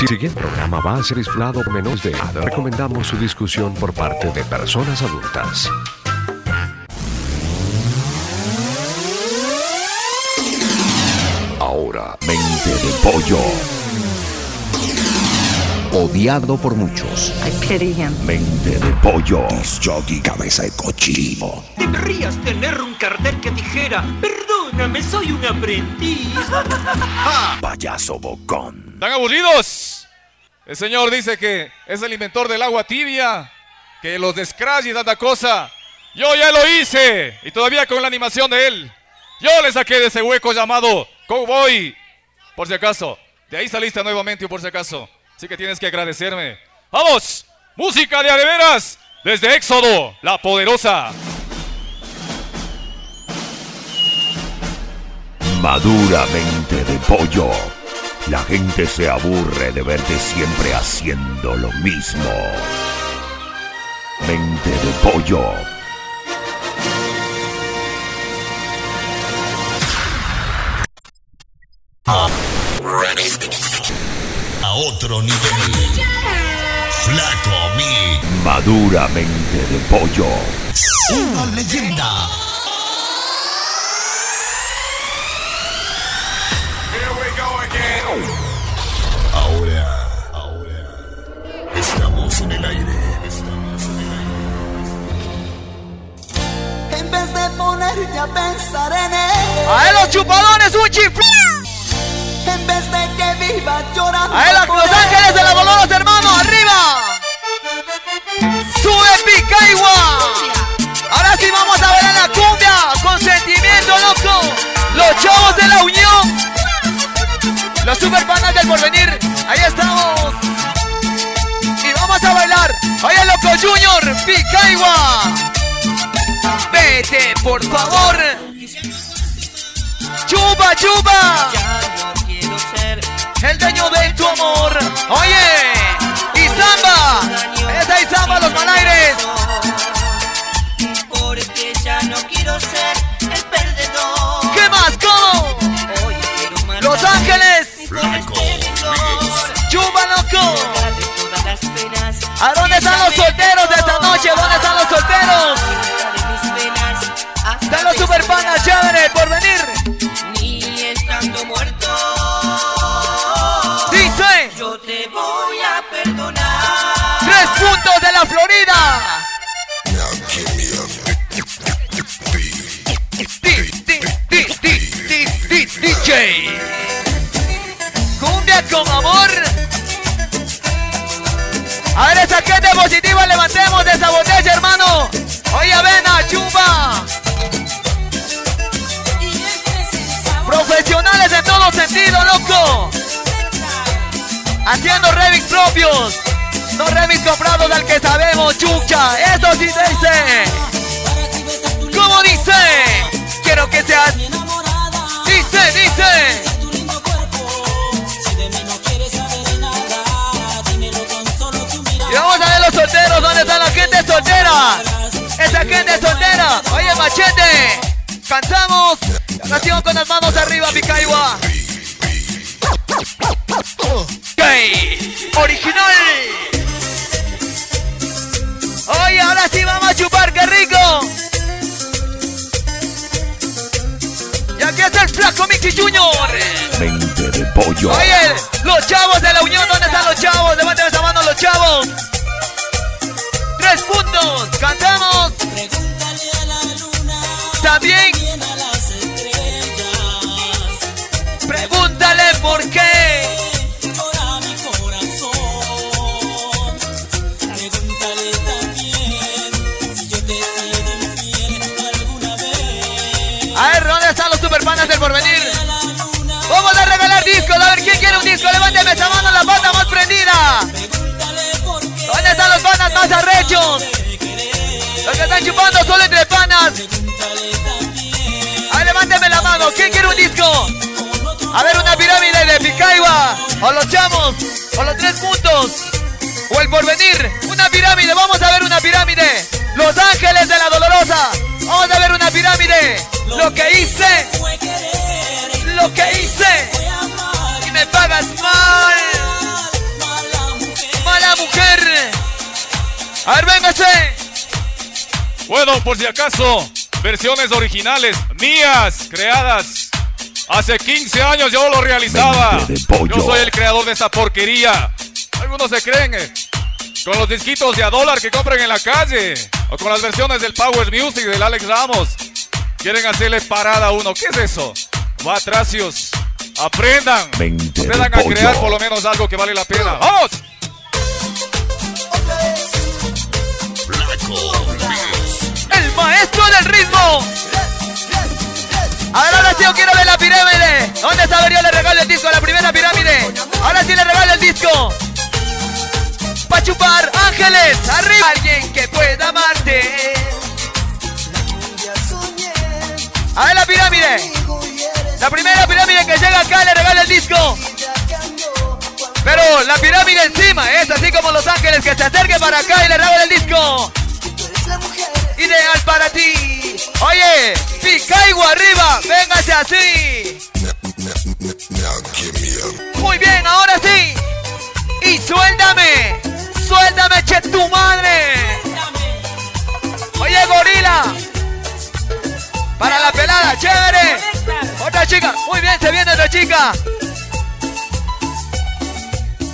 Si el siguiente programa va a ser disfrutado por menores de edad, recomendamos su discusión por parte de personas adultas. Ahora, mente de pollo. Odiado por muchos. I pity him. Mente de pollo. Jockey cabeza de cochino. Deberías tener un cartel que dijera, perdóname, soy un aprendiz. Payaso bocón. ¡Están aburridos! El señor dice que es el inventor del agua tibia, que los de Scratch y tanta cosa. Yo ya lo hice y todavía con la animación de él. Yo le saqué de ese hueco llamado Cowboy. Por si acaso. De ahí saliste nuevamente por si acaso. Así que tienes que agradecerme. ¡Vamos! Música de adeveras desde Éxodo, la poderosa. Maduramente de pollo. La gente se aburre de verte siempre haciendo lo mismo. Mente de pollo. A otro nivel. Flaco Mi. Maduramente de pollo. Una leyenda. A pensar en él, ¡A él los chupadones, un chiflón! en vez de que viva llorando. ¡A él los Los Ángeles de la Dolores, hermano! ¡Arriba! ¡Sube Picaigua! Ahora sí vamos a ver en la cumbia con sentimiento, loco. Los chavos de la Unión. Los super panas del porvenir. Ahí estamos. Y vamos a bailar. Oye, loco Junior, Picaigua. Vete, por favor. Chupa, chupa. El dueño de tu amor. Oye. Y samba. Esa y samba, los malaires. Porque ya no quiero ser el perdedor. ¿Qué más? ¿Cómo? Quiero Los Ángeles. Están los super panas chéveres por venir. Ni estando muerto. Dice. Yo te voy a perdonar. Tres puntos de la Florida. DJ. Cumbia con amor. A ver esa gente positiva, levantemos de esa botella, hermano. Oye, avena, chupa. Sentido, loco. Haciendo remix propios. No remix comprados del que sabemos, chucha. Eso sí dice. ¿Cómo dice? Quiero que seas. Dice, dice. Y vamos a ver los solteros. ¿Dónde está la gente soltera? Esa gente soltera. Oye, machete. Cantamos. Nación con las manos arriba, Picaigua. Gay. Original. Oye, ahora sí vamos a chupar, qué rico. Y aquí está el flaco Mickey Junior. Mente de pollo. Oye, los chavos de la Unión, ¿dónde están los chavos? Levanten esa mano los chavos. Tres puntos, cantamos. También. Disco. Levánteme esa mano, la banda más prendida. ¿Dónde están los panas más arrechos? Los que están chupando solo entre panas. A ver, levánteme la mano. ¿Quién quiere un disco? A ver, una pirámide de Picaiba. O los chamos. O los tres puntos. O el porvenir. Una pirámide. Vamos a ver una pirámide. Los ángeles de la dolorosa. Vamos a ver una pirámide. Lo que hice. Bueno, por si acaso, versiones originales, mías, creadas. Hace 15 años yo lo realizaba. Yo soy el creador de esta porquería. Algunos se creen eh, con los disquitos de a dólar que compran en la calle. O con las versiones del Power Music del Alex Ramos. Quieren hacerle parada a uno. ¿Qué es eso? Batracios. Aprendan. Aprendan a crear por lo menos algo que vale la pena. ¡Vamos! Maestro del ritmo. A ver, ahora sí yo quiero ver la pirámide. ¿Dónde está? Yo le regalo el disco a la primera pirámide. Ahora sí le regalo el disco. Pa' chupar ángeles. Arriba. Alguien que pueda amarte. A ver la pirámide. La primera pirámide que llega acá le regalo el disco. Pero la pirámide encima es así como Los Ángeles que se acerque para acá y le regalo el disco. Ideal para ti. Oye, Picaigo arriba, véngase así. Muy bien, ahora sí. Y suéltame. Suéltame, che tu madre. Oye, gorila. Para la pelada, chévere. Otra chica. Muy bien, se viene otra chica.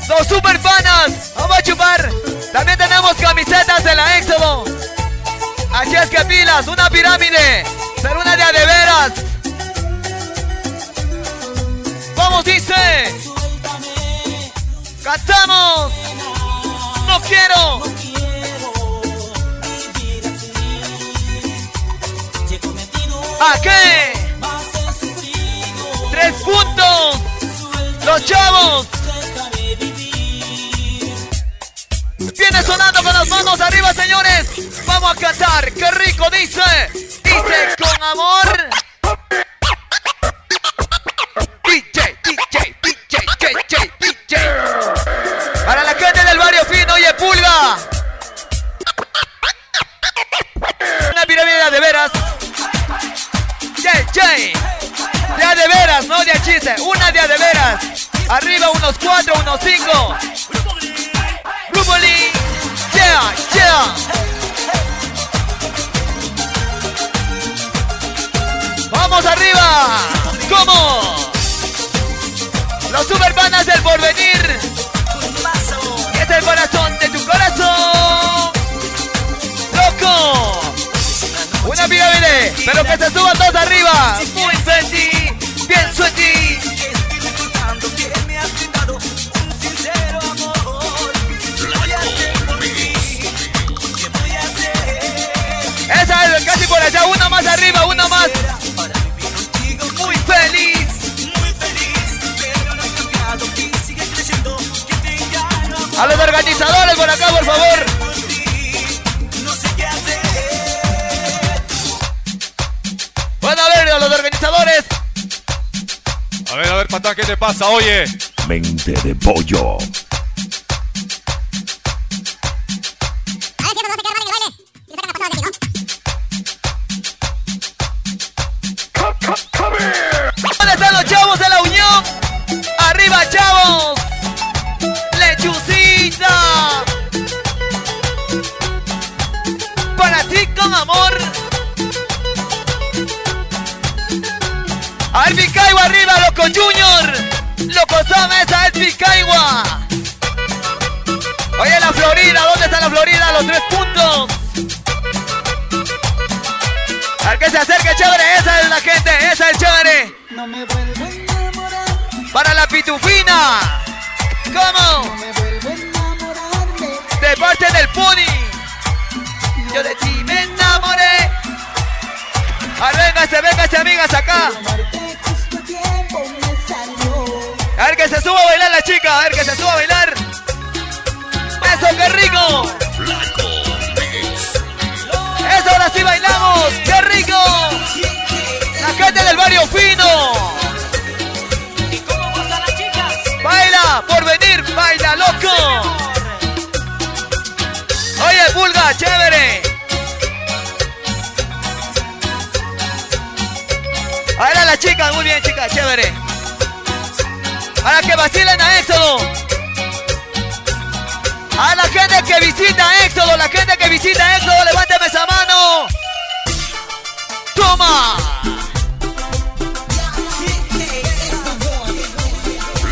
Los super panas. Vamos a chupar. También tenemos camisetas de la Éxodo. Así es que pilas, una pirámide. Pero una de a de veras. Vamos, dice. Cantamos. No quiero. ¿A qué? Tres puntos. Los chavos. Sonando con las manos arriba, señores. Vamos a cantar. Qué rico dice. Dice con amor. DJ, DJ, DJ, DJ, DJ. Para la gente del barrio fino, oye, pulga. Una pirámide de veras. DJ. De a de veras, no de chiste. Una de a de veras. Arriba unos cuatro, unos cinco. Rupoli. Vamos arriba. ¿Cómo? Los superpanas del porvenir. Es el corazón de tu corazón. Loco. Una pirámide, pero que se suban todos arriba. Muy feliz, pienso en ti. Por allá, uno más arriba, uno más. Muy feliz. A los organizadores por acá, por favor. Bueno, a ver, a los organizadores. A ver, a ver, patán, ¿qué te pasa? Oye, Mente de pollo. Los tres puntos. Al que se acerque, chévere, esa es la gente, esa es chévere. Para la pitufina. ¿Cómo? De parte del pony. Yo de ti me enamoré. A ver, véngase, véngase, amigas, acá. A ver que se suba a bailar la chica, a ver que se suba a bailar. Eso, qué rico. Eso, ahora sí bailamos. ¡Qué rico! La gente del barrio fino. Baila, por venir, baila, loco. Oye, pulga, chévere. Ahora la chica, muy bien, chica, chévere. Ahora que vacilen a Éxodo. A la gente que visita Éxodo, la gente que visita Éxodo, levánteme esa mano.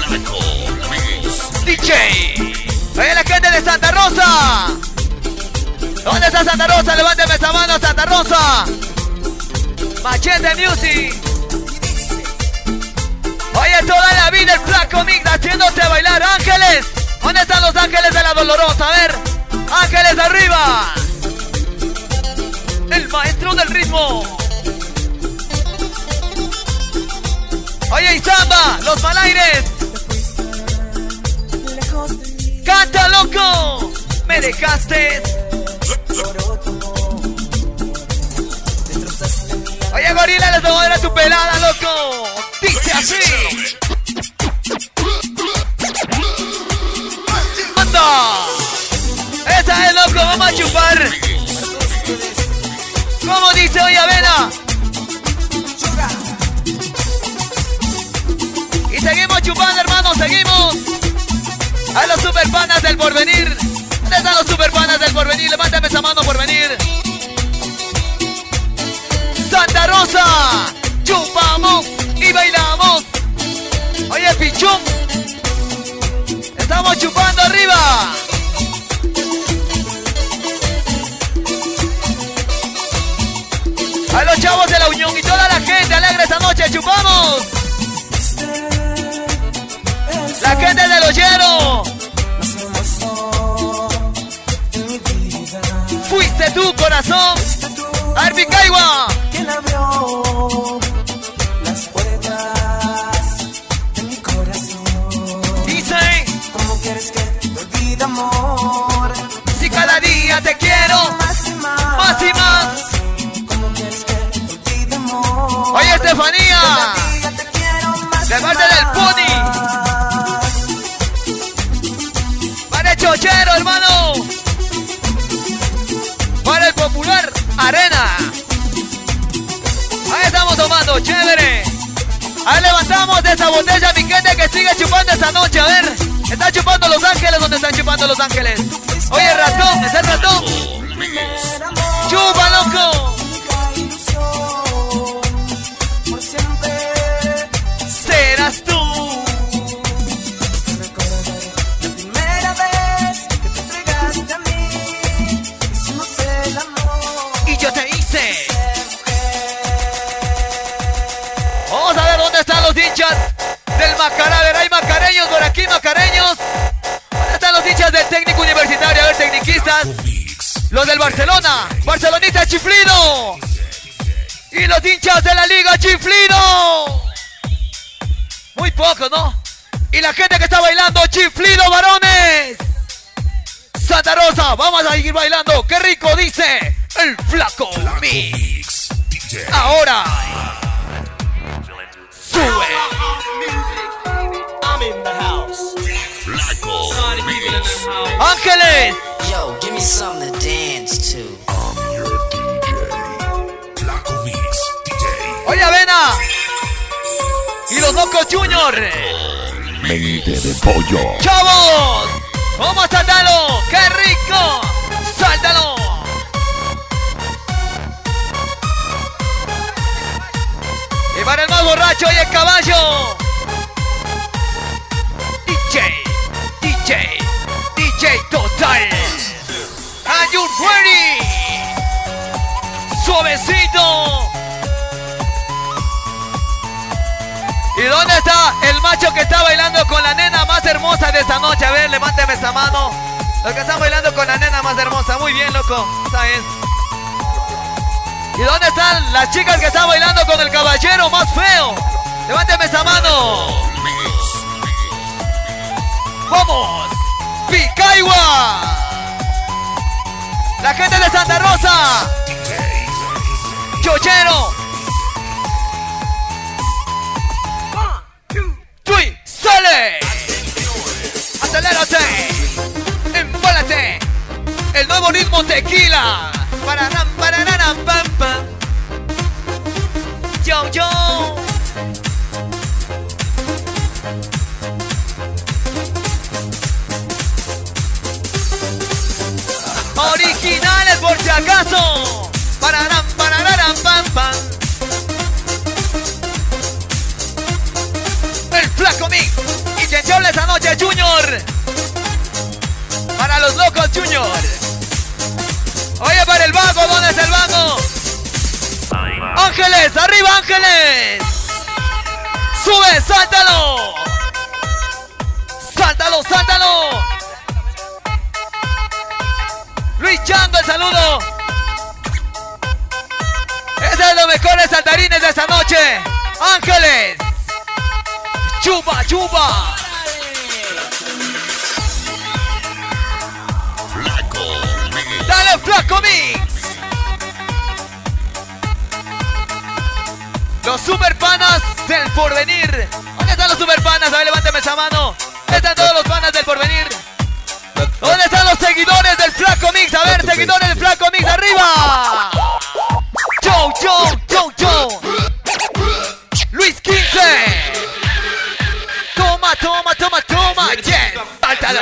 Flaco Mix. DJ. Oye, la gente de Santa Rosa. ¿Dónde está Santa Rosa? Levánteme esa mano, Santa Rosa. Machete Music. Oye, toda la vida el flaco Mix haciéndote bailar. Ángeles. ¿Dónde están los ángeles de la dolorosa? A ver. Ángeles arriba. El maestro del ritmo. Oye, Isamba, los malaires. Canta, loco. Me dejaste. Oye, gorila, les voy a dar a tu pelada, loco. Dice así. Esa es, loco, vamos a chupar. ¿Cómo dice hoy Avena? Y seguimos chupando, hermanos, seguimos. A los super panas del porvenir. ¿Dónde están los super panas del porvenir? Levántame esa mano por venir. Santa Rosa, chupamos y bailamos. Oye, pichón. Chupando arriba. A los chavos de la Unión y toda la gente alegre esta noche, chupamos. La gente del Ollero. Fuiste tú, corazón. Arbicaigua. quien te Más y más. más y más. ¿Cómo quieres que te? Oye, Estefanía. Te De parte del Pony. Para el chochero, hermano. Para el popular Arena. Ahí estamos tomando, chévere. Ahí levantamos de esa botella, mi gente, que sigue chupando esta noche. A ver, están chupando Los Ángeles, ¿dónde están chupando Los Ángeles? Oye, ratón, ese ratón. Chupa, loco. Serás tú. recordaré la primera vez que te entregaste a mí. Hicimos el amor. Y yo te hice. Vamos a ver dónde están los hinchas del Macará. A ver, hay macareños por aquí, macareños. ¿Dónde están los hinchas del técnico universitario? A ver, tecniquistas. Los del Barcelona. Barcelonista Chiflido. Y los hinchas de la Liga Chiflido. Muy poco, ¿no? Y la gente que está bailando, Chiflido, varones. Santa Rosa, vamos a seguir bailando. ¡Qué rico dice el flaco Mix! Ahora sube. Flaco Mix. Ángeles, Yo, something to dance to. I'm your DJ. Flaco Mix. DJ. oye Avena. Y los Locos Junior. Mente de pollo. ¡Chavos! ¡Vamos a saltarlo! ¡Qué rico! ¡Sáltalo! Y para el más borracho y el caballo. Dónde está el macho que está bailando con la nena más hermosa de esta noche? A ver, levánteme esa mano. Los que están bailando con la nena más hermosa. Muy bien, loco. ¿Y dónde están las chicas que están bailando con el caballero más feo? Levánteme esa mano. ¡Vamos! ¡Picaiwa! La gente de Santa Rosa. Chochero. ritmo tequila. Pararam, pararam, pam, pam. Yo, yo. Originales por si acaso. Pararam, pararam, pam, pam. El flaco mix. Intenciones esta noche, Junior. Para los locos, Junior. Oye, para el vago, ¿dónde es el vago? Ángeles, arriba, Ángeles. Sube, sáltalo. Sáltalo, sáltalo. Luis Chango, el saludo. Es de los mejores saltarines de esta noche. Ángeles. Chupa, chupa. Flaco Mix. Los super panas del porvenir. ¿Dónde están los super panas? A ver, levántame esa mano. ¿Dónde están todos los panas del porvenir? ¿Dónde están los seguidores del Flaco Mix? A ver, seguidores del Flaco Mix, arriba. Joe, Joe, Joe, Joe. Luis 15. Toma, toma, toma, toma. Yes, sáltalo.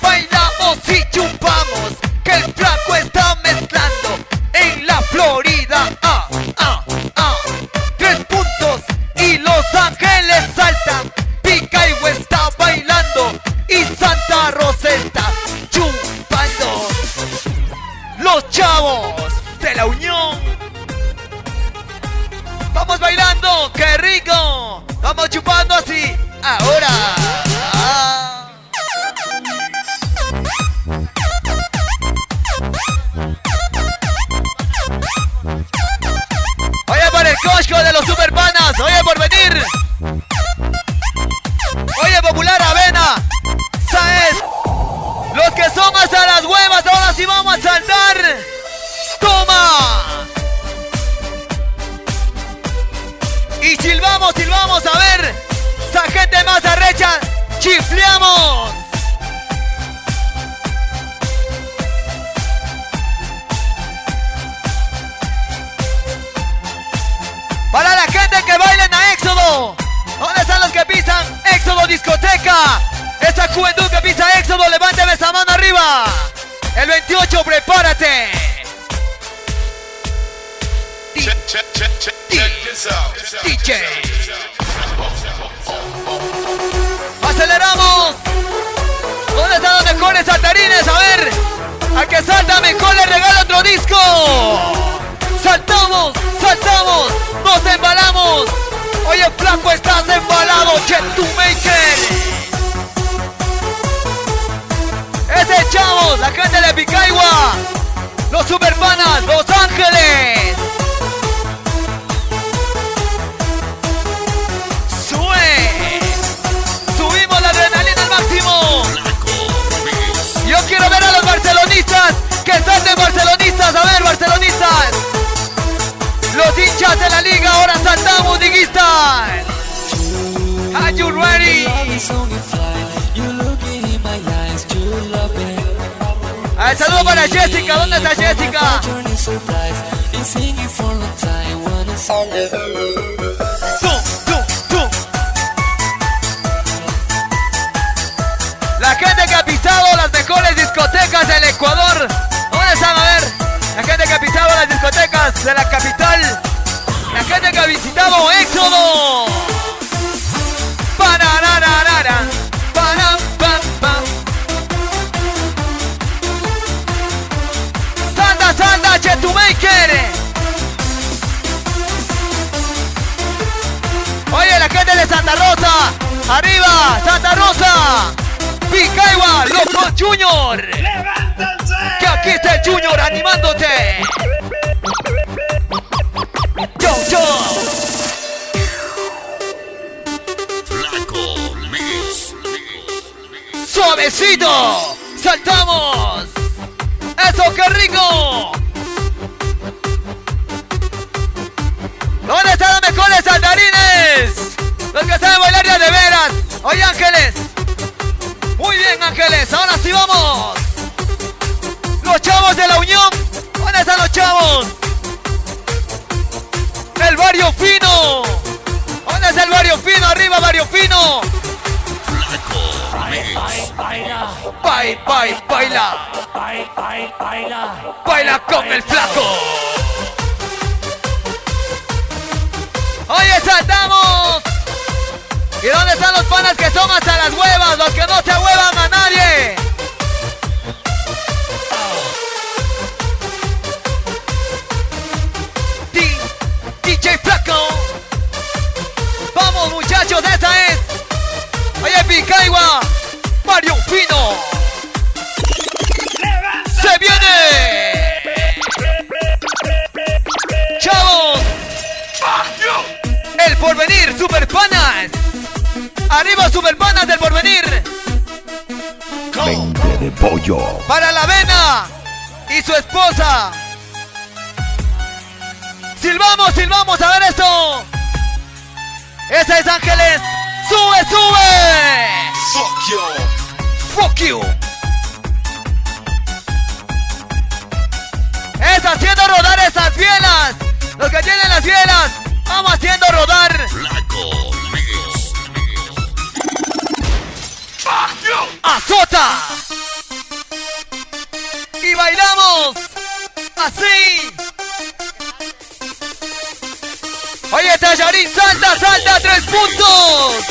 Bailamos y chupamos, el flaco está chifleamos. Para la gente que bailen a Éxodo. ¿Dónde están los que pisan Éxodo Discoteca? Esa juventud que pisa Éxodo, levánteme esa mano arriba. El 28, prepárate. Check. DJ. Aceleramos. ¿Dónde están los mejores saltarines? A ver. A que salta mejor le regalo otro disco. Saltamos, saltamos, nos embalamos. Oye, flaco, estás embalado, che, tu maker. Ese chavos, la gente de Picagua. Barcelonistas. Los hinchas de la liga ahora saltamos, diguistas. Are you ready? Ah, saludo para Jessica. ¿Dónde está Jessica? La gente que ha pisado las mejores discotecas del Ecuador. ¿Dónde están? A ver. Que ha pisado las discotecas de la capital. La gente que ha visitado Éxodo. Param, pam, pam. Salta, salta, Chetumaker. Oye, la gente de Santa Rosa. Arriba, Santa Rosa. Picaiwa, loco Junior. Que aquí está el Junior animándote. Yo, yo. Flaco. Suavecito. Saltamos. Eso, qué rico. ¿Dónde están los mejores saltarines? Los que saben bailar ya de veras. Oye, Ángeles. Muy bien, Ángeles. Ahora sí vamos. Los chavos de la Unión. ¿Dónde están los chavos? El barrio fino. ¿Dónde está el barrio fino? Arriba, barrio fino. Flaco Mix. Baila, baila. Baila con el flaco. Oye, saltamos. ¿Y dónde están los panas que son hasta las huevas? Los que no se huevan a nadie. D- DJ Flaco. Vamos muchachos, esta es. Oye, Picaiwa. Mario Fino. ¡Se viene! ¡Chavos! El porvenir, Super Panas. Arriba, Super Panas del porvenir. Pollo. Para la avena y su esposa. Silvamos, silvamos, a ver esto. Esa es Ángeles. Sube, sube. Fuck you. Fuck you. Es haciendo rodar esas bielas. Los que tienen las bielas. Vamos haciendo rodar. Flaco Mix. azota así. Oye, Tallarín, salta, salta, tres puntos.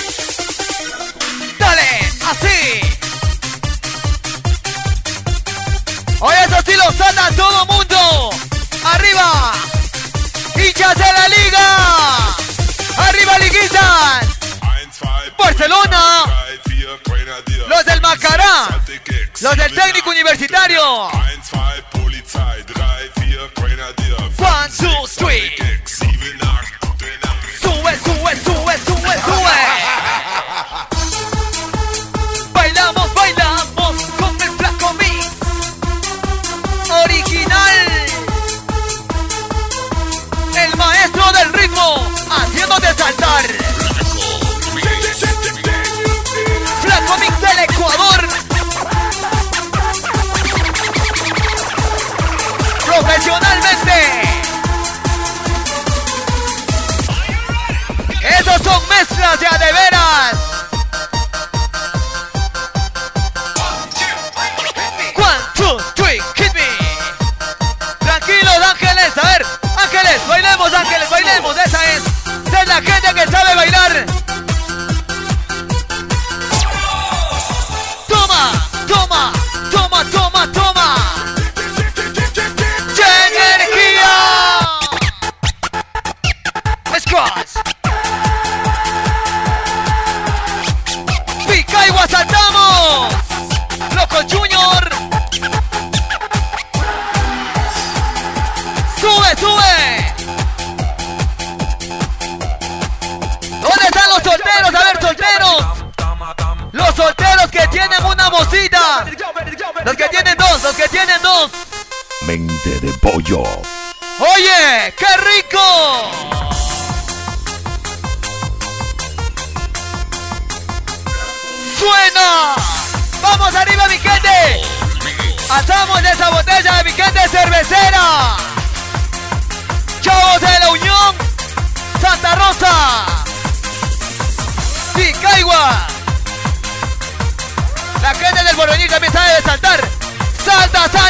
Dale, así. Oye, esos sí los salta todo mundo. Arriba. Hinchas de la liga. Arriba, liguitas. Barcelona. Los del Macará. Los del técnico universitario. Soul Street. Picaiwa saltamos. Loco Junior. Sube, sube. ¿Dónde están los solteros? A ver, solteros. Los solteros que tienen una mosita. Los que tienen dos, los que tienen dos. Mente de pollo. Oye, qué rico. Arriba, mi gente. Hacemos esa botella de mi cervecera. Chavos de la Unión. Santa Rosa. Picaiwa. La gente del porvenir también sabe de saltar. Salta, salta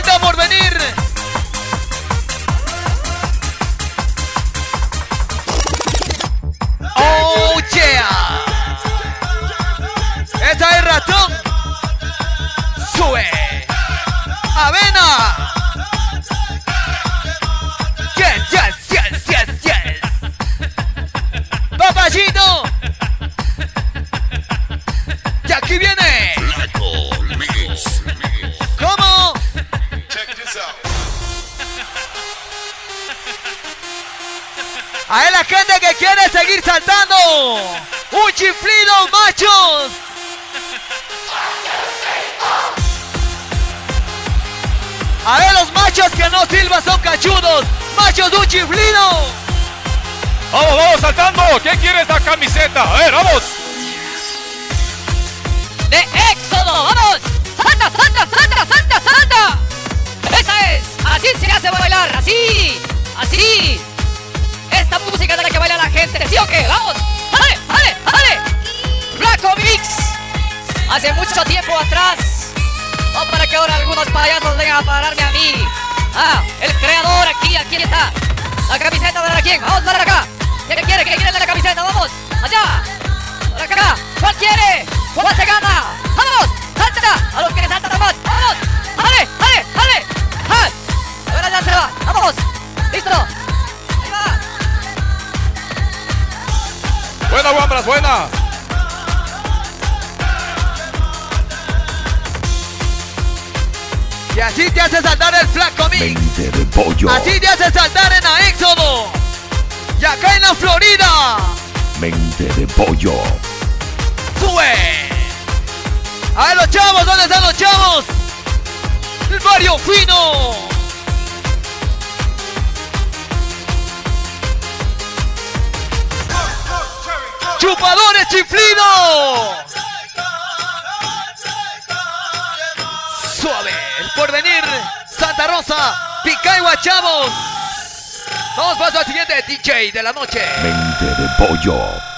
chiflido. Vamos, vamos saltando. ¿Quién quiere esta camiseta? A ver, vamos. de Éxodo. ¡Vamos! ¡Salta, salta, salta, salta, salta! ¡Esa es! Así se hace bailar, así, así. Esta música de la que baila la gente, ¿sí o qué? ¡Vamos! ¡Dale, dale, dale! Flaco Mix. Hace mucho tiempo atrás. No para que ahora algunos payasos vengan a pararme a mí. Ah, el creador aquí, aquí está. La camiseta de la quién. Vamos, dale acá. ¿Quién quiere? ¿Quién quiere la camiseta? Vamos, allá. Por acá. ¿Cuál quiere? ¿Cuál se gana? ¡Vamos! ¡Salta! A los que le saltan más. ¡Vamos! ¡Ale! ¡Ale! ¡Ale! ¡Ah! Ahora ya se va. ¡Vamos! ¡Listo! ¡Ahí va! Buena, Wambras, buena. Y así te hace saltar el flaco mix. De pollo. Así te hace saltar en Éxodo. Y acá en la Florida. Mente de pollo. ¡Sube! A ver los chavos, ¿dónde están los chavos? El barrio fino. Chupadores chiflidos. Suave, porvenir, Santa Rosa, Picaiwa, chavos. Vamos paso al siguiente DJ de la noche. Mente de pollo.